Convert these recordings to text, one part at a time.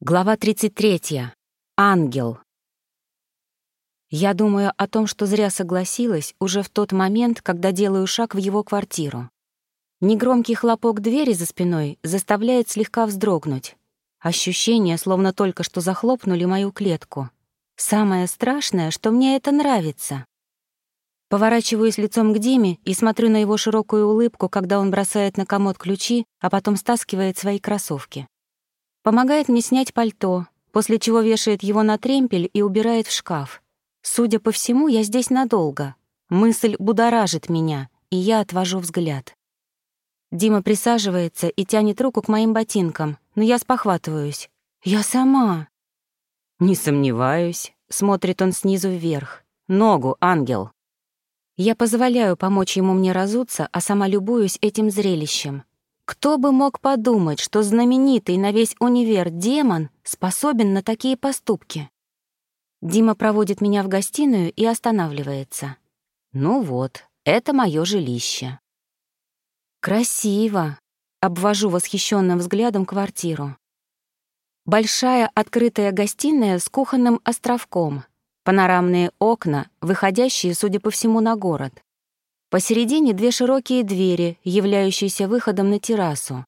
Глава 33. Ангел. Я думаю о том, что зря согласилась уже в тот момент, когда делаю шаг в его квартиру. Негромкий хлопок двери за спиной заставляет слегка вздрогнуть. Ощущение, словно только что захлопнули мою клетку. Самое страшное, что мне это нравится. Поворачиваюсь лицом к Диме и смотрю на его широкую улыбку, когда он бросает на комод ключи, а потом стаскивает свои кроссовки. Помогает мне снять пальто, после чего вешает его на тремпель и убирает в шкаф. Судя по всему, я здесь надолго. Мысль будоражит меня, и я отвожу взгляд. Дима присаживается и тянет руку к моим ботинкам, но я спохватываюсь. «Я сама!» «Не сомневаюсь», — смотрит он снизу вверх. «Ногу, ангел!» Я позволяю помочь ему мне разуться, а сама любуюсь этим зрелищем. Кто бы мог подумать, что знаменитый на весь универ демон способен на такие поступки? Дима проводит меня в гостиную и останавливается. Ну вот, это мое жилище. Красиво. Обвожу восхищенным взглядом квартиру. Большая открытая гостиная с кухонным островком, панорамные окна, выходящие, судя по всему, на город. Посередине две широкие двери, являющиеся выходом на террасу.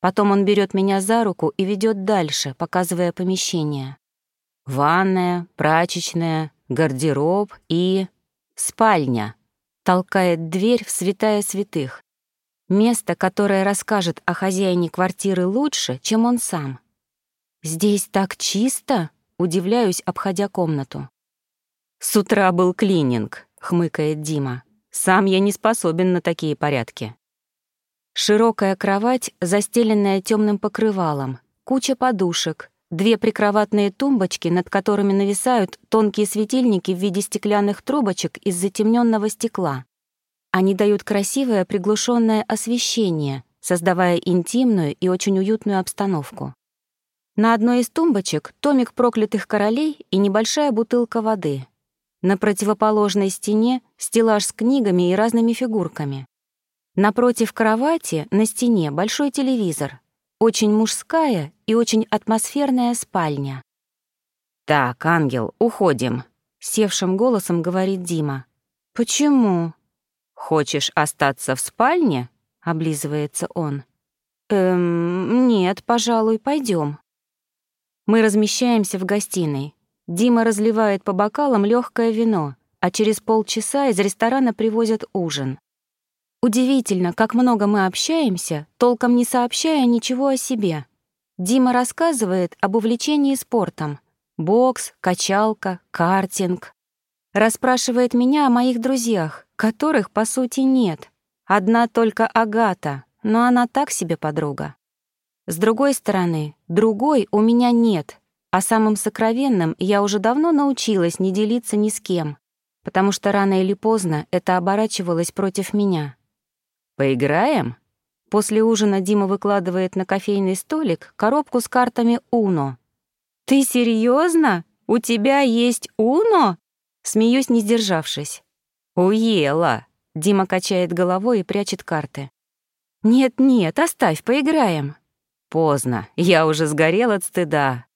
Потом он берет меня за руку и ведет дальше, показывая помещение. Ванная, прачечная, гардероб и... спальня. Толкает дверь в святая святых. Место, которое расскажет о хозяине квартиры лучше, чем он сам. «Здесь так чисто?» — удивляюсь, обходя комнату. «С утра был клининг», — хмыкает Дима. Сам я не способен на такие порядки. Широкая кровать, застеленная темным покрывалом, куча подушек, две прикроватные тумбочки, над которыми нависают тонкие светильники в виде стеклянных трубочек из затемненного стекла. Они дают красивое приглушенное освещение, создавая интимную и очень уютную обстановку. На одной из тумбочек томик проклятых королей и небольшая бутылка воды. На противоположной стене стеллаж с книгами и разными фигурками. Напротив кровати на стене большой телевизор. Очень мужская и очень атмосферная спальня. «Так, ангел, уходим», — севшим голосом говорит Дима. «Почему?» «Хочешь остаться в спальне?» — облизывается он. «Эм, нет, пожалуй, пойдем. Мы размещаемся в гостиной. Дима разливает по бокалам легкое вино, а через полчаса из ресторана привозят ужин. Удивительно, как много мы общаемся, толком не сообщая ничего о себе. Дима рассказывает об увлечении спортом. Бокс, качалка, картинг. Расспрашивает меня о моих друзьях, которых, по сути, нет. Одна только Агата, но она так себе подруга. С другой стороны, другой у меня нет, а самым сокровенным я уже давно научилась не делиться ни с кем, потому что рано или поздно это оборачивалось против меня. «Поиграем?» После ужина Дима выкладывает на кофейный столик коробку с картами «Уно». «Ты серьезно? У тебя есть «Уно»?» Смеюсь, не сдержавшись. «Уела!» — Дима качает головой и прячет карты. «Нет-нет, оставь, поиграем». «Поздно, я уже сгорел от стыда»,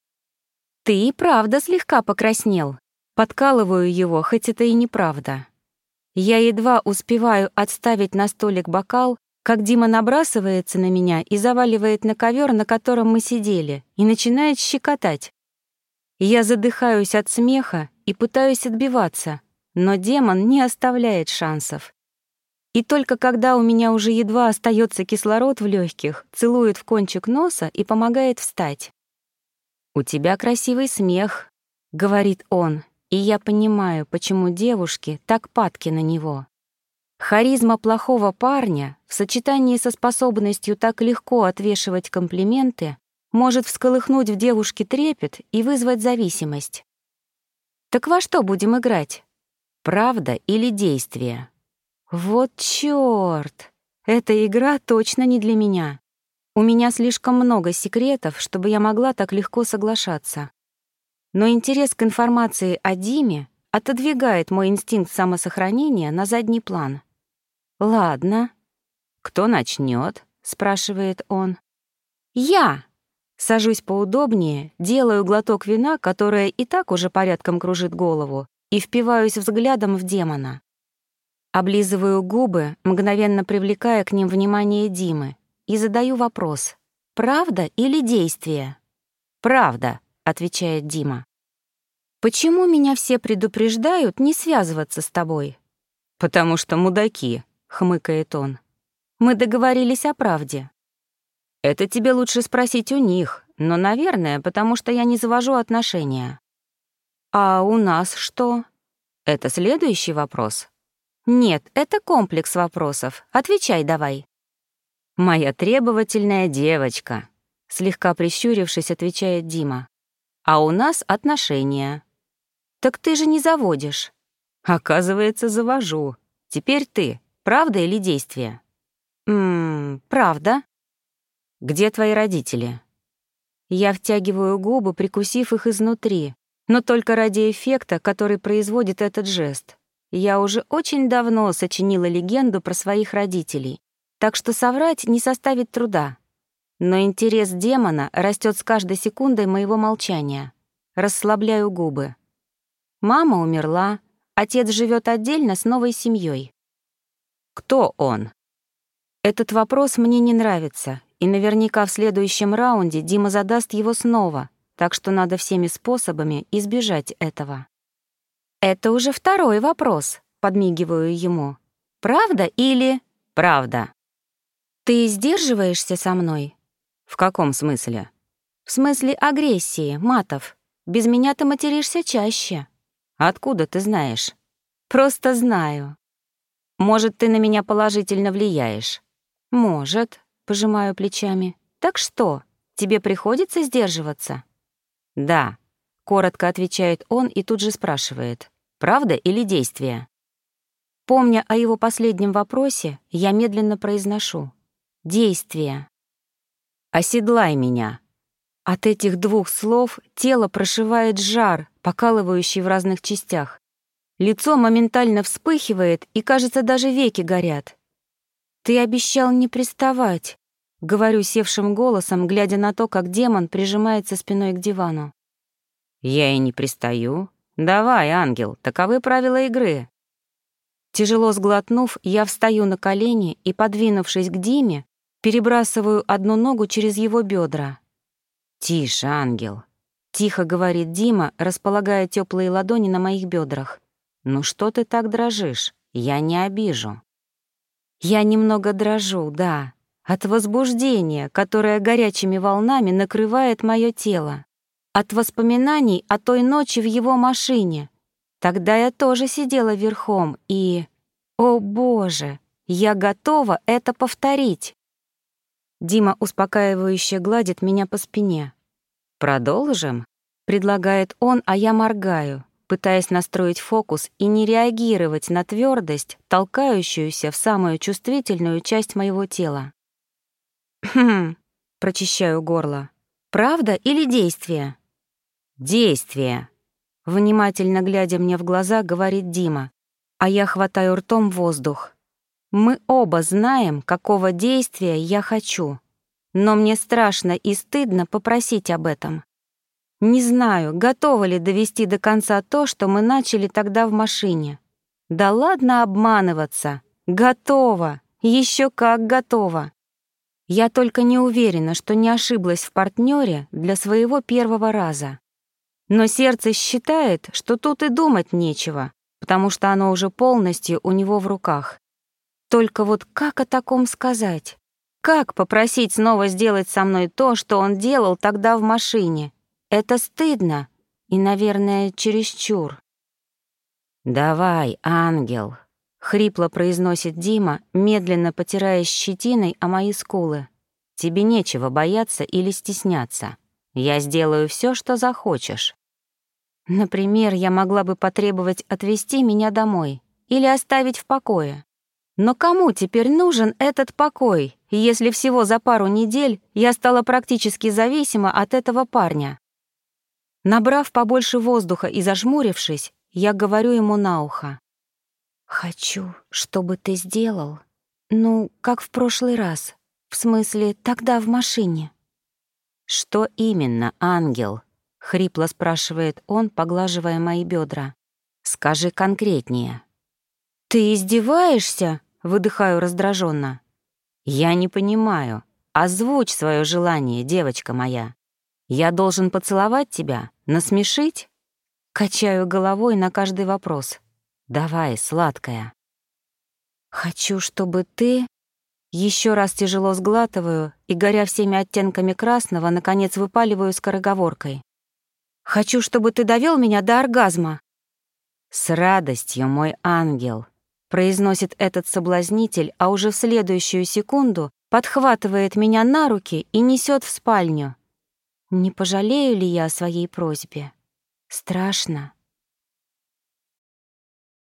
«Ты и правда слегка покраснел». Подкалываю его, хоть это и неправда. Я едва успеваю отставить на столик бокал, как Дима набрасывается на меня и заваливает на ковер, на котором мы сидели, и начинает щекотать. Я задыхаюсь от смеха и пытаюсь отбиваться, но демон не оставляет шансов. И только когда у меня уже едва остается кислород в легких, целует в кончик носа и помогает встать. «У тебя красивый смех», — говорит он, и я понимаю, почему девушки так падки на него. Харизма плохого парня в сочетании со способностью так легко отвешивать комплименты может всколыхнуть в девушке трепет и вызвать зависимость. Так во что будем играть? Правда или действие? Вот чёрт! Эта игра точно не для меня. У меня слишком много секретов, чтобы я могла так легко соглашаться. Но интерес к информации о Диме отодвигает мой инстинкт самосохранения на задний план. «Ладно. Кто начнет? спрашивает он. «Я!» Сажусь поудобнее, делаю глоток вина, которое и так уже порядком кружит голову, и впиваюсь взглядом в демона. Облизываю губы, мгновенно привлекая к ним внимание Димы, и задаю вопрос. «Правда или действие?» «Правда», — отвечает Дима. «Почему меня все предупреждают не связываться с тобой?» «Потому что мудаки», — хмыкает он. «Мы договорились о правде». «Это тебе лучше спросить у них, но, наверное, потому что я не завожу отношения». «А у нас что?» «Это следующий вопрос». «Нет, это комплекс вопросов. Отвечай давай». «Моя требовательная девочка», — слегка прищурившись, отвечает Дима. «А у нас отношения». «Так ты же не заводишь». «Оказывается, завожу. Теперь ты. Правда или действие?» «Ммм, правда». «Где твои родители?» Я втягиваю губы, прикусив их изнутри, но только ради эффекта, который производит этот жест. Я уже очень давно сочинила легенду про своих родителей, так что соврать не составит труда. Но интерес демона растет с каждой секундой моего молчания. Расслабляю губы. Мама умерла, отец живет отдельно с новой семьей. Кто он? Этот вопрос мне не нравится, и наверняка в следующем раунде Дима задаст его снова, так что надо всеми способами избежать этого. «Это уже второй вопрос», — подмигиваю ему. «Правда или...» «Правда». «Ты сдерживаешься со мной?» «В каком смысле?» «В смысле агрессии, матов. Без меня ты материшься чаще». «Откуда ты знаешь?» «Просто знаю». «Может, ты на меня положительно влияешь?» «Может», — пожимаю плечами. «Так что, тебе приходится сдерживаться?» «Да», — коротко отвечает он и тут же спрашивает. Правда или действие? Помня о его последнем вопросе, я медленно произношу. Действие. «Оседлай меня». От этих двух слов тело прошивает жар, покалывающий в разных частях. Лицо моментально вспыхивает, и, кажется, даже веки горят. «Ты обещал не приставать», — говорю севшим голосом, глядя на то, как демон прижимается спиной к дивану. «Я и не пристаю», «Давай, ангел, таковы правила игры». Тяжело сглотнув, я встаю на колени и, подвинувшись к Диме, перебрасываю одну ногу через его бедра. «Тише, ангел», — тихо говорит Дима, располагая теплые ладони на моих бедрах. «Ну что ты так дрожишь? Я не обижу». Я немного дрожу, да, от возбуждения, которое горячими волнами накрывает мое тело от воспоминаний о той ночи в его машине. Тогда я тоже сидела верхом и... О, Боже! Я готова это повторить. Дима успокаивающе гладит меня по спине. «Продолжим?» — предлагает он, а я моргаю, пытаясь настроить фокус и не реагировать на твердость, толкающуюся в самую чувствительную часть моего тела. «Хм», — прочищаю горло. «Правда или действие?» Действие. Внимательно глядя мне в глаза, говорит Дима, а я хватаю ртом воздух. Мы оба знаем, какого действия я хочу, но мне страшно и стыдно попросить об этом. Не знаю, готова ли довести до конца то, что мы начали тогда в машине. Да ладно обманываться. Готова. Еще как готова. Я только не уверена, что не ошиблась в партнере для своего первого раза. Но сердце считает, что тут и думать нечего, потому что оно уже полностью у него в руках. Только вот как о таком сказать? Как попросить снова сделать со мной то, что он делал тогда в машине? Это стыдно и, наверное, чересчур. «Давай, ангел», — хрипло произносит Дима, медленно потирая щетиной о мои скулы. «Тебе нечего бояться или стесняться. Я сделаю все, что захочешь. Например, я могла бы потребовать отвезти меня домой или оставить в покое. Но кому теперь нужен этот покой, если всего за пару недель я стала практически зависима от этого парня? Набрав побольше воздуха и зажмурившись, я говорю ему на ухо. «Хочу, чтобы ты сделал, ну, как в прошлый раз, в смысле, тогда в машине». «Что именно, ангел?» — хрипло спрашивает он, поглаживая мои бедра. «Скажи конкретнее». «Ты издеваешься?» — выдыхаю раздраженно. «Я не понимаю. Озвучь свое желание, девочка моя. Я должен поцеловать тебя, насмешить?» Качаю головой на каждый вопрос. «Давай, сладкая». «Хочу, чтобы ты...» Еще раз тяжело сглатываю и, горя всеми оттенками красного, наконец выпаливаю скороговоркой. «Хочу, чтобы ты довел меня до оргазма». «С радостью, мой ангел», — произносит этот соблазнитель, а уже в следующую секунду подхватывает меня на руки и несет в спальню. Не пожалею ли я о своей просьбе? Страшно.